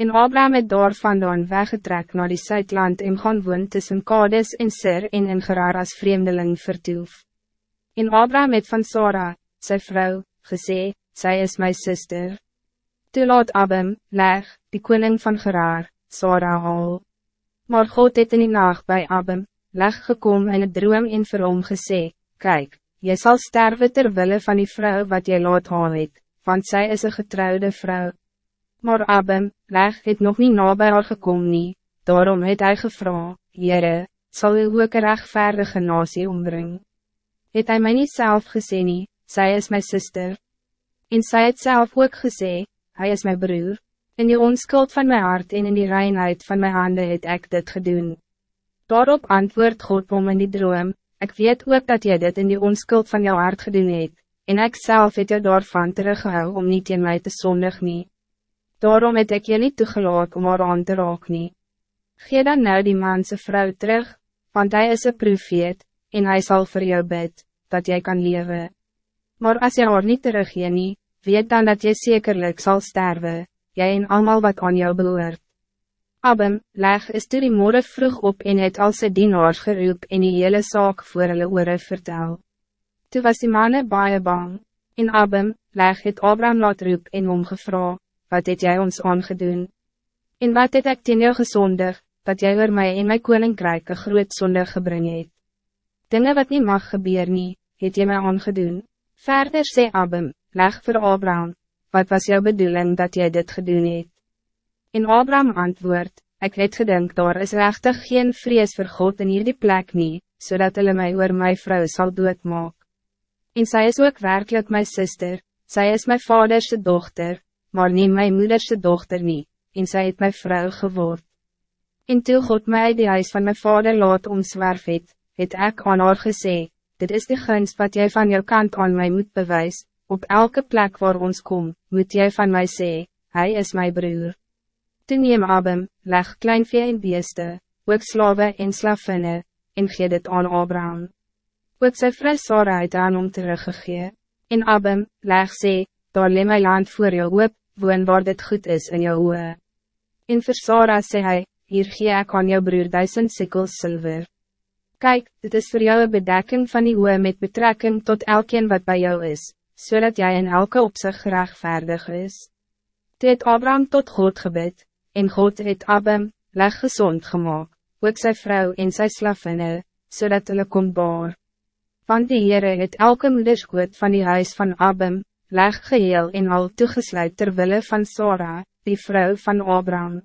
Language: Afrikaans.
En Abraham het daar vandaan weggetrek naar die Zuidland en gaan woon tussen Kades en Sir en in Gerar as vreemdeling vertoef. En Abraham het van Sarah, sy vrou, gesê, sy is my sister. Toe laat Abim, leg, die koning van Gerar, Sarah haal. Maar God het in die nacht bij Abim, leg gekom in het droom en vir hom gesê, Kijk, jy zal sterven terwille van die vrouw wat jy laat haal het, want zij is een getrouwde vrouw. Maar Abim, leg, het nog niet na bij haar gekom nie, daarom het hy gevra, Jere, sal u ook een rechtvaardige nasie ombring. Het hy my nie self gesê nie, sy is my sister. En sy het self ook gesê, hy is my broer. In die onskuld van mijn hart en in die reinheid van mijn handen het ik dit gedoen. Daarop antwoord God om in die droom, ik weet ook dat jy dit in die onskuld van jouw hart gedoen het, en ik zelf het jou daarvan teruggehou om niet in mij te zondig nie. Daarom het ik je niet toegelaat om haar aan te raak nie. Gee dan nou die manse vrouw terug, want hij is een profeet, en hij zal voor jou bid, dat jij kan leven. Maar als je haar niet teruggee nie, weet dan dat je zekerlijk zal sterven, jij en allemaal wat aan jou behoort. Abem, leg is toe die morgen vroeg op en het al sy dienaars geroep en die hele zaak voor hulle oore vertel. Toe was die manne baie bang, en Abem, leg het Abraham laat roep en omgevra, wat het jij ons aangedoen? En wat het ek teen jou gezondig, dat jij oor my en my koninkrijk een groot zonde gebring het? Dinge wat niet mag gebeuren, nie, het jy my aangedoen? Verder sê Abem, leg voor Abraham, wat was jouw bedoeling dat jij dit gedoen het? En Abraham antwoord, ik weet gedink daar is rechtig geen vrees voor God in hierdie plek nie, zodat hulle my oor my vrou sal doodmaak. En zij is ook werkelijk mijn zuster, zij is mijn vaderse dochter, maar niet mijn moederse dochter niet, en zij het mijn vrouw geword. En toe God mij die huis van mijn vader laat omswerf het, het ek aan haar gesê, dit is de gunst wat jij van jou kant aan mij moet bewijs, op elke plek waar ons kom, moet jij van mij sê, hij is mijn broer. Toen neem Abem, leg klein vee en beeste, ook slawe en slavinne, en gee dit aan Abraham. Ook sy vrou Sarah het aan om teruggegee, en Abem, leg sê, daar lee my land voor jou hoop, woon waar dit goed is in jou oe. En vir Sarah sê hy, hier gee ek aan jou broer duisend sikkels zilver. Kijk, dit is voor jou een bedekking van die oe met betrekking tot elkeen wat bij jou is, zodat jij in elke opzicht rechtvaardig is. Toe het Abraham tot God gebed, en God het Abem, leg gezond gemaakt, ook sy vrou en sy slavinne, zodat hulle kon baar. Want die Heere het elke moederskoot van die huis van Abem, leg geheel en al toegesluit terwille van Sora, die vrouw van Abraham.